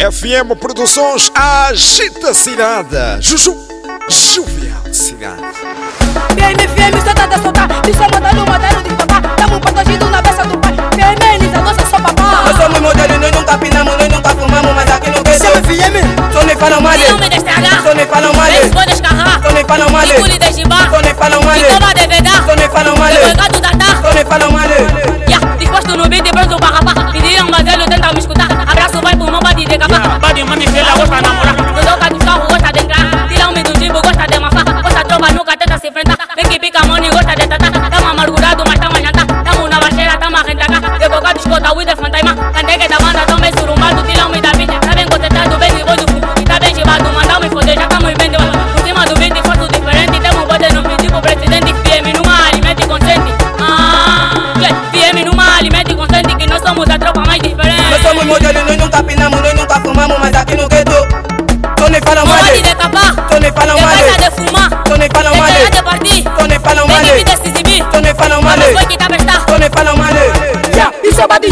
FM Produções Agita Cidade. Juju, Juvial Cidade. We keep it, come you go.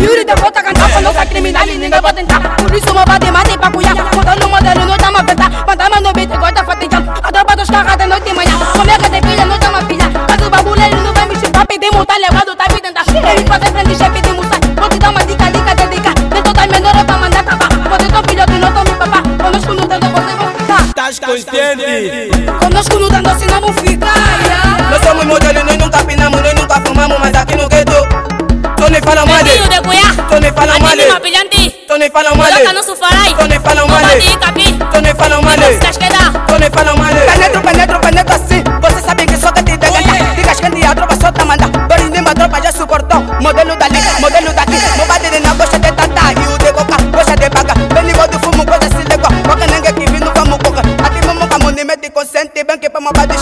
Yuri, de volta a cantar. Quando tá criminal e ninguém pode entrar. Por isso, uma bade mate pra cuidar. Modelo, modelo, nós tamo a vetar. Mandama no beat, gosta fatejar. A tropa dos carros de noite e manhã. Colega de pilha, nós tamo a pilhar. Mas o bagulho ele não vai mexer. Papi de montar, levado, tá me tentar. Ele fazer frente, chefe de musa. Vou te dar uma dica, dica, dica. Dentro das menores pra mandar acabar. Pode ter filhote, não tome papá. Conosco no dando, você vai ficar. Tás consciente? Conosco no dando, se não vão ficar. Nós somos modelos, nós nunca pinamos, nós nunca fumamos, mas aqui no gueto. ne fana ma de. Ebi de goya. To ne fana ma de. Ani mapilanti. To ne fana ma de. Kanu sufarai. To ne fana ma de. Mabati kapi. To ne fana ma de. Kashkeda. To ne fana ma de. Penetro penetro penetro assim. Você sabe que só que te degenta. De cascando e a tropa só tá manda. Brinde uma tropa já suportou. Modelo dali, modelo daqui. Mo bater na gosta de tanta. E o de coca, gosta de paga. Beni bodo fumo, coisa se legua. Coca nengue que vindo vamos coca. Aqui vamos vamos nem mete consente. Bem que pra mo bater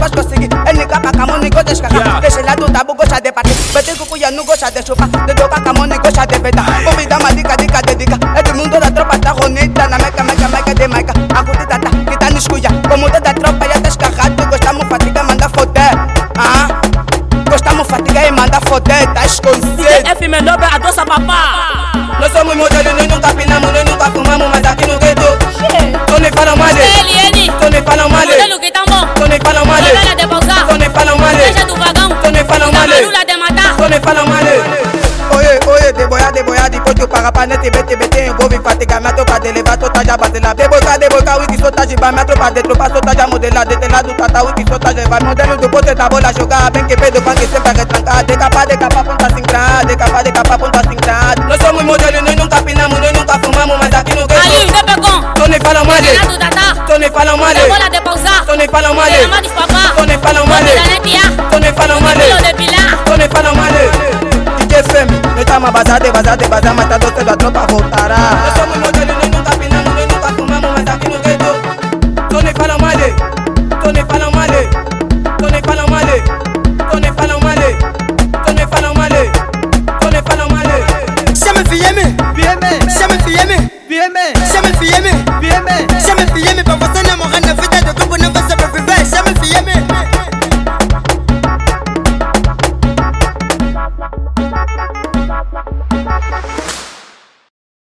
poți consegui Ele capa ca mă negoțești ca ca Deși la tu tabu goșa de parte Băte cu cuia nu goșa de șupa De doca ca mă negoșa de veda Povida mă dica dica dedica E tu mundo la tropa ta honita Na meca meca meca de maica A de tata, kita nici cuia Comută de tropa ia te ca Tu goșa mu fatiga manda fote Ah Goșa mu fatiga e manda fote Tași consent Efi me nobe adosa papa Lăsăm în modelul, noi nu capinăm, noi nu capinăm so ne fala male Oye, oye, deboya, deboya, di pocho para pane, tebe, tebe, te engo, vi fatiga, me atopa, de leva, sota, ya, batela, deboca, deboca, wiki, sota, jiba, me atropa, de tropa, sota, ya, modela, de tela, du, tata, wiki, sota, leva, modelo, du, pote, tabola, joga, ben, que pedo, que de de capa, somos modelo, nunca pinamos, nunca fumamos, mas aqui no fala bola de pausar, so ne fala papá, so Toma, basate, basate, basate, matando toda la tropa, votará.